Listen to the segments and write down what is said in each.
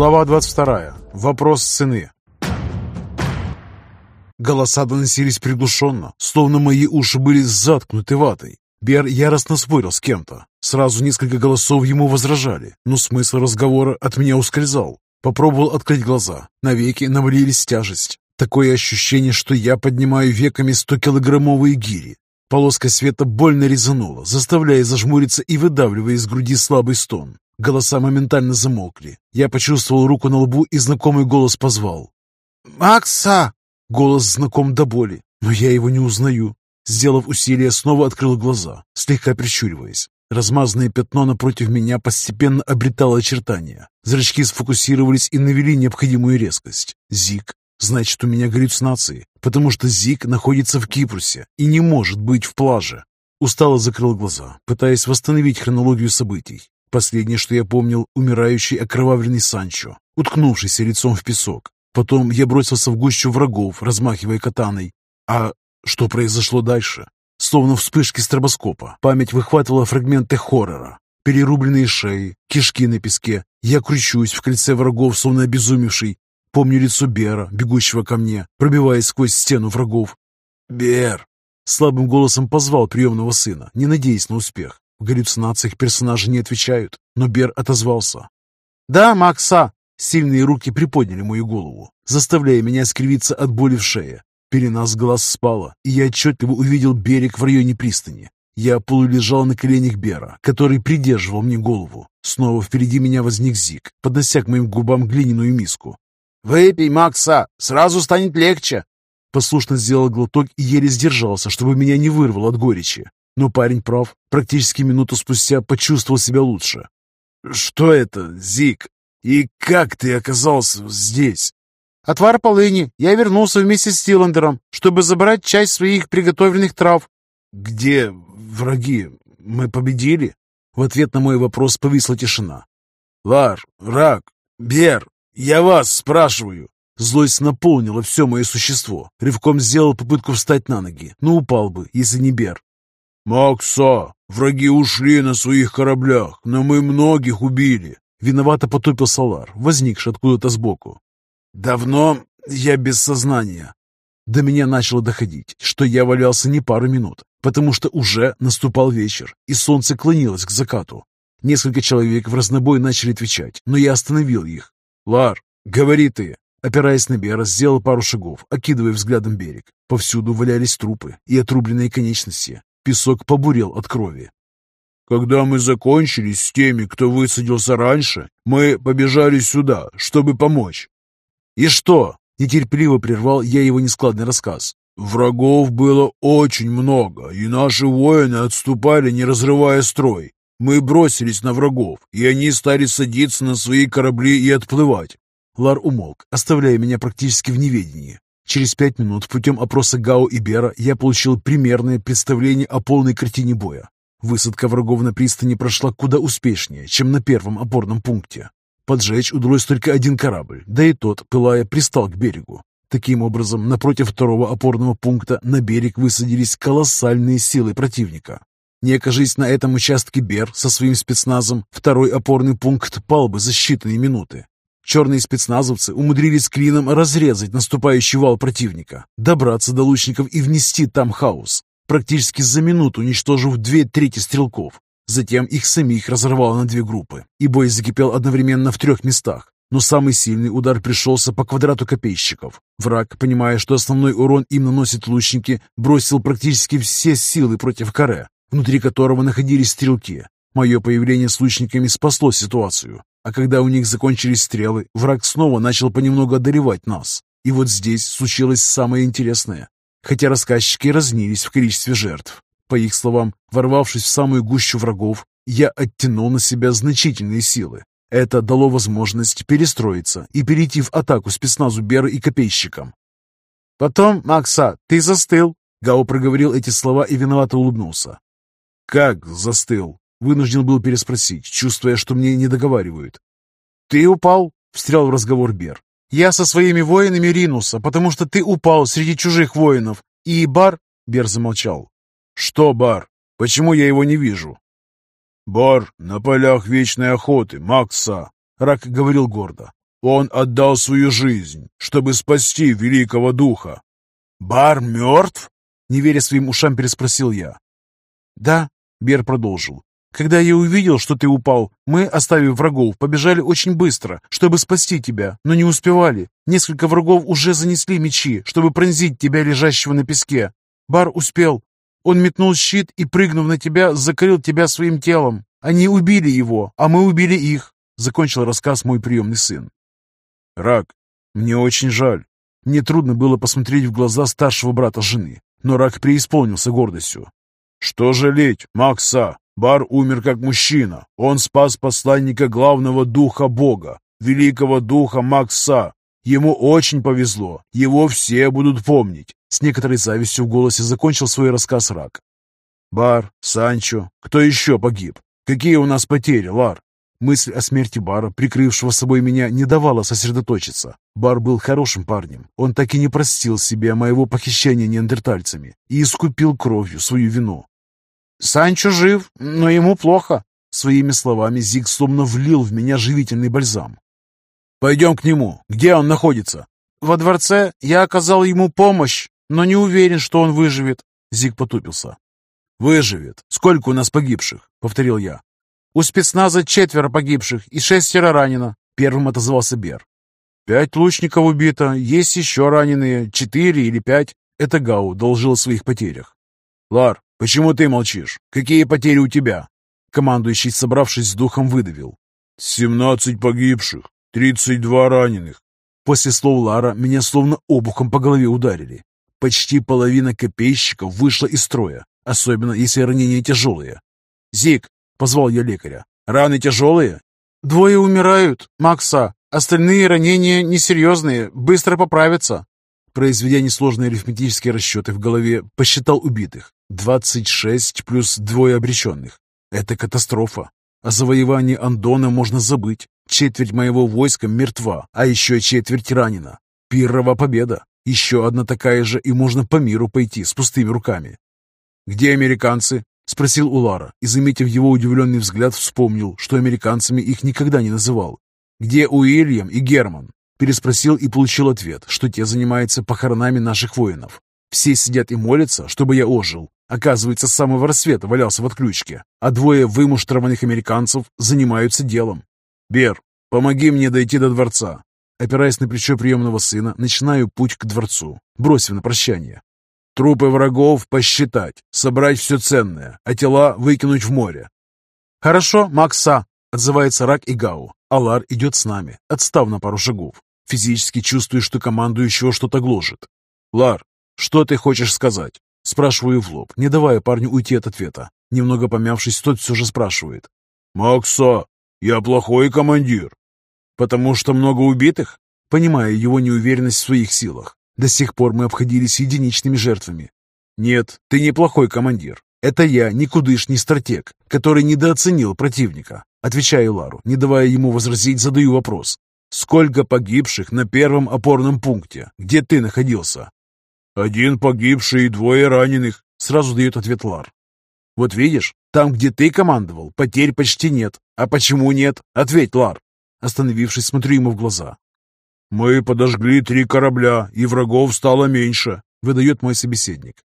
Глава 22. Вопрос цены. Голоса доносились приглушенно, словно мои уши были заткнуты ватой. Бер яростно спорил с кем-то. Сразу несколько голосов ему возражали, но смысл разговора от меня ускользал. Попробовал открыть глаза. Навеки навалились тяжесть. Такое ощущение, что я поднимаю веками 100-килограммовые гири. Полоска света больно резанула, заставляя зажмуриться и выдавливая из груди слабый стон. Голоса моментально замолкли. Я почувствовал руку на лбу, и знакомый голос позвал. «Макса!» Голос знаком до боли, но я его не узнаю. Сделав усилие, снова открыл глаза, слегка прищуриваясь. Размазанное пятно напротив меня постепенно обретало очертания. Зрачки сфокусировались и навели необходимую резкость. Зик. Значит, у меня галлюцинации, потому что Зик находится в Кипрусе и не может быть в плаже. Устало закрыл глаза, пытаясь восстановить хронологию событий. Последнее, что я помнил, умирающий окровавленный Санчо, уткнувшийся лицом в песок. Потом я бросился в гущу врагов, размахивая катаной. А что произошло дальше? Словно вспышки стробоскопа, память выхватывала фрагменты хоррора. Перерубленные шеи, кишки на песке. Я кручусь в кольце врагов, словно обезумевший. Помню лицо Бера, бегущего ко мне, пробиваясь сквозь стену врагов. «Бер!» Слабым голосом позвал приемного сына, не надеясь на успех. В галлюцинациях персонажи не отвечают, но Бер отозвался. «Да, Макса!» Сильные руки приподняли мою голову, заставляя меня скривиться от боли в шее. Пелена с глаз спала, и я отчетливо увидел берег в районе пристани. Я полулежал на коленях Бера, который придерживал мне голову. Снова впереди меня возник Зик, поднося к моим губам глиняную миску. «Выпей, Макса, сразу станет легче!» Послушно сделал глоток и еле сдержался, чтобы меня не вырвало от горечи. Но парень прав. Практически минуту спустя почувствовал себя лучше. «Что это, Зик? И как ты оказался здесь?» «Отвар полыни. Я вернулся вместе с Тиландером, чтобы забрать часть своих приготовленных трав». «Где враги? Мы победили?» В ответ на мой вопрос повисла тишина. «Лар, Рак, Бер, я вас спрашиваю!» Злость наполнила все мое существо. Рывком сделал попытку встать на ноги, но упал бы, если не Бер. «Макса, враги ушли на своих кораблях, но мы многих убили!» Виновато потупил Салар, возникший откуда-то сбоку. «Давно я без сознания». До меня начало доходить, что я валялся не пару минут, потому что уже наступал вечер, и солнце клонилось к закату. Несколько человек в разнобой начали отвечать, но я остановил их. «Лар, говори ты!» Опираясь на Бера, сделал пару шагов, окидывая взглядом берег. Повсюду валялись трупы и отрубленные конечности. Песок побурел от крови. «Когда мы закончили с теми, кто высадился раньше, мы побежали сюда, чтобы помочь». «И что?» — нетерпеливо прервал я его нескладный рассказ. «Врагов было очень много, и наши воины отступали, не разрывая строй. Мы бросились на врагов, и они стали садиться на свои корабли и отплывать». Лар умолк, оставляя меня практически в неведении. Через пять минут путем опроса Гао и Бера я получил примерное представление о полной картине боя. Высадка врагов на пристани прошла куда успешнее, чем на первом опорном пункте. Поджечь удалось только один корабль, да и тот, пылая, пристал к берегу. Таким образом, напротив второго опорного пункта на берег высадились колоссальные силы противника. Не окажись на этом участке Бер со своим спецназом, второй опорный пункт пал бы за считанные минуты. Черные спецназовцы умудрились клином разрезать наступающий вал противника, добраться до лучников и внести там хаос, практически за минуту уничтожив две трети стрелков. Затем их самих разорвало на две группы, и бой закипел одновременно в трех местах. Но самый сильный удар пришелся по квадрату копейщиков. Враг, понимая, что основной урон им наносят лучники, бросил практически все силы против каре, внутри которого находились стрелки. Мое появление с лучниками спасло ситуацию. А когда у них закончились стрелы, враг снова начал понемногу одолевать нас. И вот здесь случилось самое интересное. Хотя рассказчики разнились в количестве жертв. По их словам, ворвавшись в самую гущу врагов, я оттянул на себя значительные силы. Это дало возможность перестроиться и перейти в атаку спецназу Бера и копейщикам. «Потом, Макса, ты застыл!» Гао проговорил эти слова и виновато улыбнулся. «Как застыл?» Вынужден был переспросить, чувствуя, что мне не договаривают. «Ты упал?» — встрял в разговор Бер. «Я со своими воинами ринулся, потому что ты упал среди чужих воинов. И Бар...» — Бер замолчал. «Что Бар? Почему я его не вижу?» «Бар на полях вечной охоты, Макса!» — Рак говорил гордо. Он отдал свою жизнь, чтобы спасти великого духа». «Бар мертв?» — не веря своим ушам, переспросил я. «Да», — Бер продолжил. «Когда я увидел, что ты упал, мы, оставив врагов, побежали очень быстро, чтобы спасти тебя, но не успевали. Несколько врагов уже занесли мечи, чтобы пронзить тебя, лежащего на песке. Бар успел. Он метнул щит и, прыгнув на тебя, закрыл тебя своим телом. Они убили его, а мы убили их», — закончил рассказ мой приемный сын. «Рак, мне очень жаль. Мне трудно было посмотреть в глаза старшего брата жены, но Рак преисполнился гордостью. «Что жалеть, Макса? Бар умер как мужчина. Он спас посланника главного духа Бога, великого духа Макса. Ему очень повезло. Его все будут помнить». С некоторой завистью в голосе закончил свой рассказ Рак. «Бар, Санчо, кто еще погиб? Какие у нас потери, Лар?» Мысль о смерти Бара, прикрывшего собой меня, не давала сосредоточиться. Бар был хорошим парнем. Он так и не простил себе моего похищения неандертальцами и искупил кровью свою вину. «Санчо жив, но ему плохо», — своими словами Зиг словно влил в меня живительный бальзам. «Пойдем к нему. Где он находится?» «Во дворце я оказал ему помощь, но не уверен, что он выживет», — Зиг потупился. «Выживет. Сколько у нас погибших?» — повторил я. «У спецназа четверо погибших и шестеро ранено», — первым отозвался Бер. «Пять лучников убито, есть еще раненые, четыре или пять». Это Гау должил о своих потерях. «Лар, почему ты молчишь? Какие потери у тебя?» Командующий, собравшись с духом, выдавил. «Семнадцать погибших, тридцать два раненых». После слов Лара меня словно обухом по голове ударили. Почти половина копейщиков вышла из строя, особенно если ранения тяжелые. «Зик, Позвал я лекаря. «Раны тяжелые?» «Двое умирают, Макса. Остальные ранения несерьезные, быстро поправятся». Произведя несложные арифметические расчеты в голове, посчитал убитых. 26 плюс двое обреченных. Это катастрофа. О завоевании Андона можно забыть. Четверть моего войска мертва, а еще четверть ранена. Пиррова победа. Еще одна такая же, и можно по миру пойти с пустыми руками. «Где американцы?» Спросил у Лара и, заметив его удивленный взгляд, вспомнил, что американцами их никогда не называл. «Где Уильям и Герман?» Переспросил и получил ответ, что те занимаются похоронами наших воинов. Все сидят и молятся, чтобы я ожил. Оказывается, с самого рассвета валялся в отключке, а двое вымуштрованных американцев занимаются делом. «Бер, помоги мне дойти до дворца». Опираясь на плечо приемного сына, начинаю путь к дворцу, бросив на прощание. Трупы врагов посчитать, собрать все ценное, а тела выкинуть в море. «Хорошо, Макса», — отзывается Рак и Гау. Алар идет с нами, отстав на пару шагов. Физически чувствую, что командующего что-то гложет. «Лар, что ты хочешь сказать?» Спрашиваю в лоб, не давая парню уйти от ответа. Немного помявшись, тот все же спрашивает. «Макса, я плохой командир». «Потому что много убитых?» Понимая его неуверенность в своих силах. До сих пор мы обходились единичными жертвами. Нет, ты неплохой командир. Это я, никудышний стратег, который недооценил противника. Отвечаю Лару, не давая ему возразить, задаю вопрос. Сколько погибших на первом опорном пункте, где ты находился? Один погибший и двое раненых, сразу дает ответ Лар. Вот видишь, там, где ты командовал, потерь почти нет. А почему нет? Ответь, Лар. Остановившись, смотрю ему в глаза. «Мы подожгли три корабля, и врагов стало меньше», — выдает мой собеседник.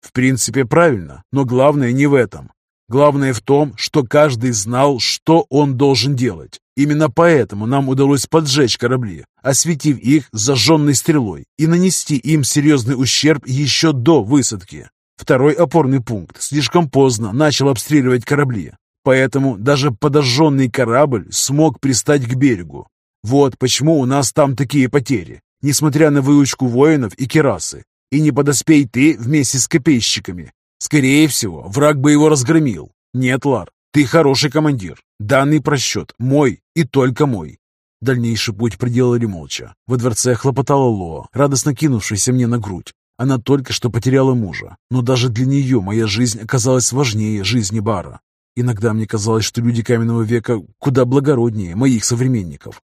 В принципе, правильно, но главное не в этом. Главное в том, что каждый знал, что он должен делать. Именно поэтому нам удалось поджечь корабли, осветив их зажженной стрелой и нанести им серьезный ущерб еще до высадки. Второй опорный пункт слишком поздно начал обстреливать корабли, поэтому даже подожженный корабль смог пристать к берегу. Вот почему у нас там такие потери, несмотря на выучку воинов и керасы. И не подоспей ты вместе с копейщиками. Скорее всего, враг бы его разгромил. Нет, Лар, ты хороший командир. Данный просчет мой и только мой. Дальнейший путь проделали молча. Во дворце хлопотала Лоа, радостно кинувшаяся мне на грудь. Она только что потеряла мужа, но даже для нее моя жизнь оказалась важнее жизни Бара. Иногда мне казалось, что люди каменного века куда благороднее моих современников.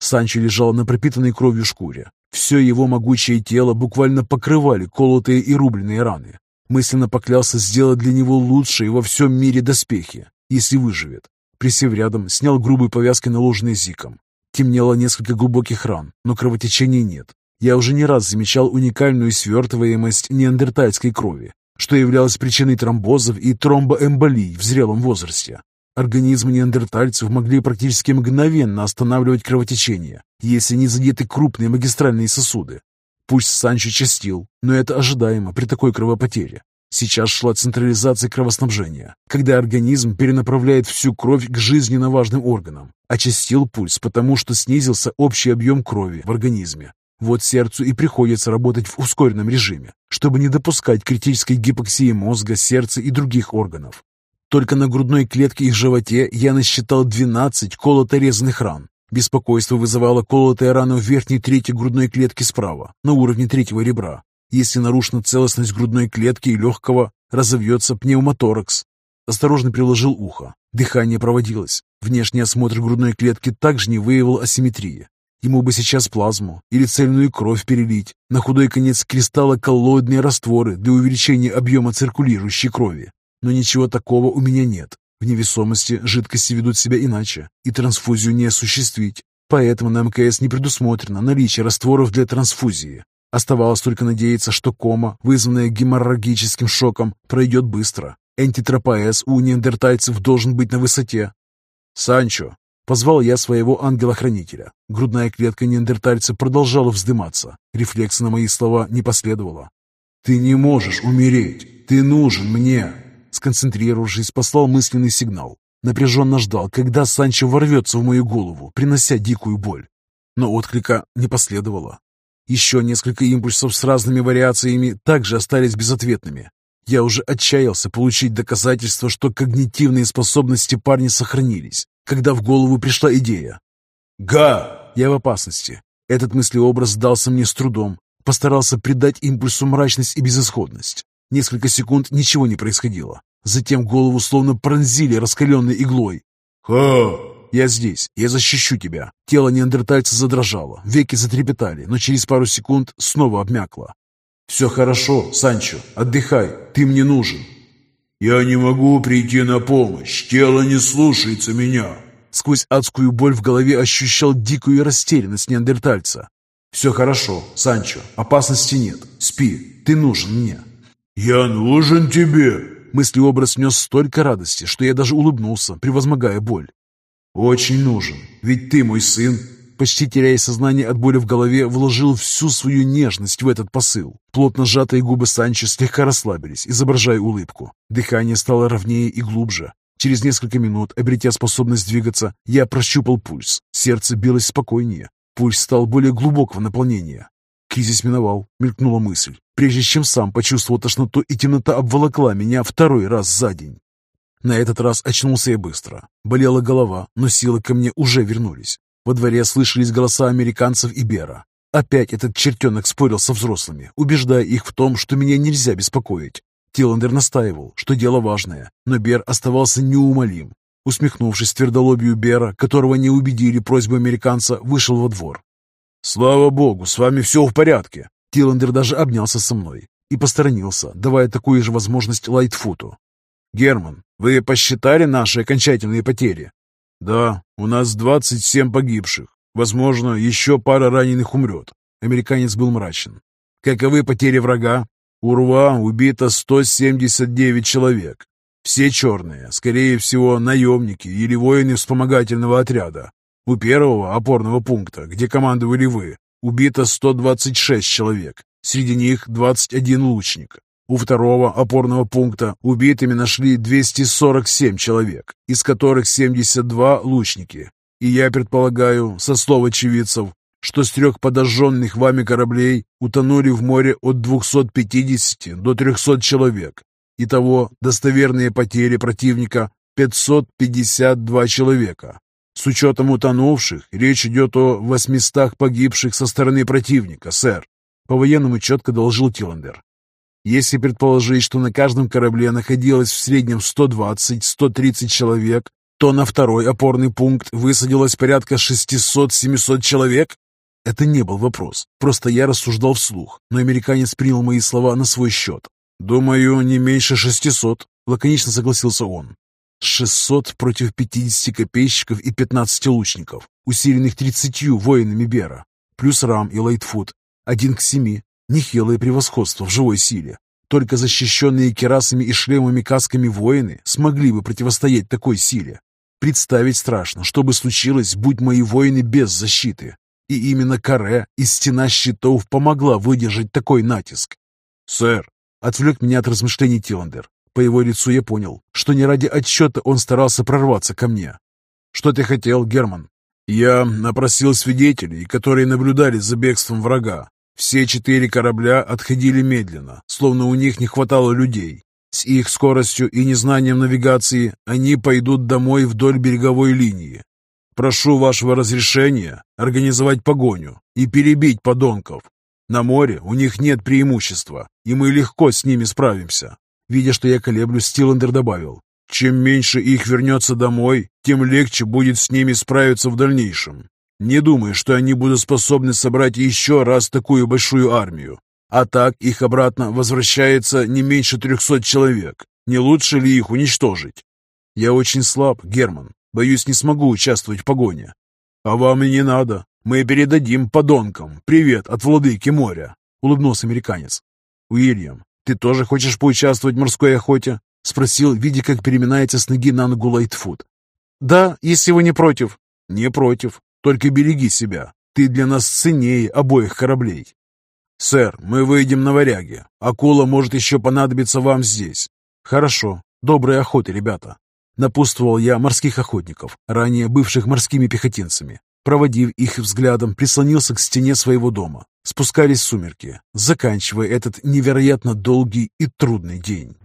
Санчо лежал на пропитанной кровью шкуре. Все его могучее тело буквально покрывали колотые и рубленные раны. Мысленно поклялся сделать для него лучшие во всем мире доспехи, если выживет. Присев рядом, снял грубые повязки, наложенные зиком. Темнело несколько глубоких ран, но кровотечения нет. Я уже не раз замечал уникальную свертываемость неандертальской крови, что являлось причиной тромбозов и тромбоэмболий в зрелом возрасте. Организмы неандертальцев могли практически мгновенно останавливать кровотечение, если не задеты крупные магистральные сосуды. Пусть Санчо частил, но это ожидаемо при такой кровопотере. Сейчас шла централизация кровоснабжения, когда организм перенаправляет всю кровь к жизненно важным органам. Очистил пульс, потому что снизился общий объем крови в организме. Вот сердцу и приходится работать в ускоренном режиме, чтобы не допускать критической гипоксии мозга, сердца и других органов. Только на грудной клетке и животе я насчитал 12 колото-резанных ран. Беспокойство вызывало колотая рана в верхней трети грудной клетки справа, на уровне третьего ребра. Если нарушена целостность грудной клетки и легкого, разовьется пневмоторакс. Осторожно приложил ухо. Дыхание проводилось. Внешний осмотр грудной клетки также не выявил асимметрии. Ему бы сейчас плазму или цельную кровь перелить, на худой конец кристаллоколлоидные растворы для увеличения объема циркулирующей крови. Но ничего такого у меня нет. В невесомости жидкости ведут себя иначе, и трансфузию не осуществить. Поэтому на МКС не предусмотрено наличие растворов для трансфузии. Оставалось только надеяться, что кома, вызванная геморрагическим шоком, пройдет быстро. Антитропоэз у неандертальцев должен быть на высоте. «Санчо, Позвал я своего ангела-хранителя. Грудная клетка неандертальца продолжала вздыматься. Рефлекс на мои слова не последовало. «Ты не можешь умереть! Ты нужен мне!» Сконцентрировавшись, послал мысленный сигнал. Напряженно ждал, когда Санчо ворвется в мою голову, принося дикую боль. Но отклика не последовало. Еще несколько импульсов с разными вариациями также остались безответными. Я уже отчаялся получить доказательство, что когнитивные способности парня сохранились, когда в голову пришла идея. «Га!» Я в опасности. Этот мыслеобраз дался мне с трудом. Постарался придать импульсу мрачность и безысходность. Несколько секунд ничего не происходило. Затем голову словно пронзили раскаленной иглой. «Ха!» «Я здесь. Я защищу тебя». Тело неандертальца задрожало, веки затрепетали, но через пару секунд снова обмякло. «Все хорошо, Санчо. Отдыхай. Ты мне нужен». «Я не могу прийти на помощь, тело не слушается меня». Сквозь адскую боль в голове ощущал дикую растерянность неандертальца. «Все хорошо, Санчо, опасности нет. Спи, ты нужен мне». «Я нужен тебе!» Мыслеобраз нес столько радости, что я даже улыбнулся, превозмогая боль. «Очень нужен, ведь ты мой сын, почти теряя сознание от боли в голове, вложил всю свою нежность в этот посыл. Плотно сжатые губы Санчо слегка расслабились, изображая улыбку. Дыхание стало ровнее и глубже. Через несколько минут, обретя способность двигаться, я прощупал пульс. Сердце билось спокойнее. Пульс стал более глубокого наполнения. Кризис миновал, мелькнула мысль. Прежде чем сам почувствовал тошноту и темнота обволокла меня второй раз за день. На этот раз очнулся я быстро. Болела голова, но силы ко мне уже вернулись. Во дворе слышались голоса американцев и Бера. Опять этот чертенок спорил со взрослыми, убеждая их в том, что меня нельзя беспокоить. Тиландер настаивал, что дело важное, но Бер оставался неумолим. Усмехнувшись твердолобию Бера, которого не убедили просьбы американца, вышел во двор. «Слава богу, с вами все в порядке!» Тиландер даже обнялся со мной и посторонился, давая такую же возможность Лайтфуту. «Герман, вы посчитали наши окончательные потери?» «Да, у нас 27 погибших. Возможно, еще пара раненых умрет». Американец был мрачен. «Каковы потери врага?» «У рва убито 179 человек. Все черные, скорее всего, наемники или воины вспомогательного отряда. У первого опорного пункта, где командовали вы, убито 126 человек. Среди них 21 лучник. У второго опорного пункта убитыми нашли 247 человек, из которых 72 лучники. И я предполагаю, со слов очевидцев, что с трех подожженных вами кораблей утонули в море от 250 до 300 человек. Итого достоверные потери противника 552 человека. С учетом утонувших, речь идет о 800 погибших со стороны противника, сэр. По-военному четко доложил Тиллендер. Если предположить, что на каждом корабле находилось в среднем 120-130 человек, то на второй опорный пункт высадилось порядка 600-700 человек? Это не был вопрос, просто я рассуждал вслух, но американец принял мои слова на свой счет. «Думаю, не меньше 600», — лаконично согласился он. 600 против 50 копейщиков и 15 лучников, усиленных 30 воинами Бера, плюс Рам и Лайтфуд. Один к семи. Нехилое превосходство в живой силе. Только защищенные керасами и шлемами касками воины смогли бы противостоять такой силе. Представить страшно, что бы случилось, будь мои воины без защиты. И именно каре из стена щитов помогла выдержать такой натиск. «Сэр!» — отвлек меня от размышлений Тиландер. По его лицу я понял, что не ради отчета он старался прорваться ко мне. «Что ты хотел, Герман?» «Я опросил свидетелей, которые наблюдали за бегством врага. Все четыре корабля отходили медленно, словно у них не хватало людей. С их скоростью и незнанием навигации они пойдут домой вдоль береговой линии. Прошу вашего разрешения организовать погоню и перебить подонков. На море у них нет преимущества, и мы легко с ними справимся. Видя, что я колеблюсь, Стиландер добавил. Чем меньше их вернется домой, тем легче будет с ними справиться в дальнейшем. Не думаю, что они будут способны собрать еще раз такую большую армию. А так их обратно возвращается не меньше трехсот человек. Не лучше ли их уничтожить? Я очень слаб, Герман. Боюсь, не смогу участвовать в погоне. А вам и не надо. Мы передадим подонкам привет от владыки моря, улыбнулся американец. Уильям, ты тоже хочешь поучаствовать в морской охоте? Спросил, видя, как переминается с ноги на ногу Лайтфуд. Да, если вы не против. Не против. Только береги себя. Ты для нас ценнее обоих кораблей. Сэр, мы выйдем на варяге. Акула может еще понадобиться вам здесь. Хорошо. Доброй охоты, ребята. Напутствовал я морских охотников, ранее бывших морскими пехотинцами. Проводив их взглядом, прислонился к стене своего дома. Спускались сумерки, заканчивая этот невероятно долгий и трудный день.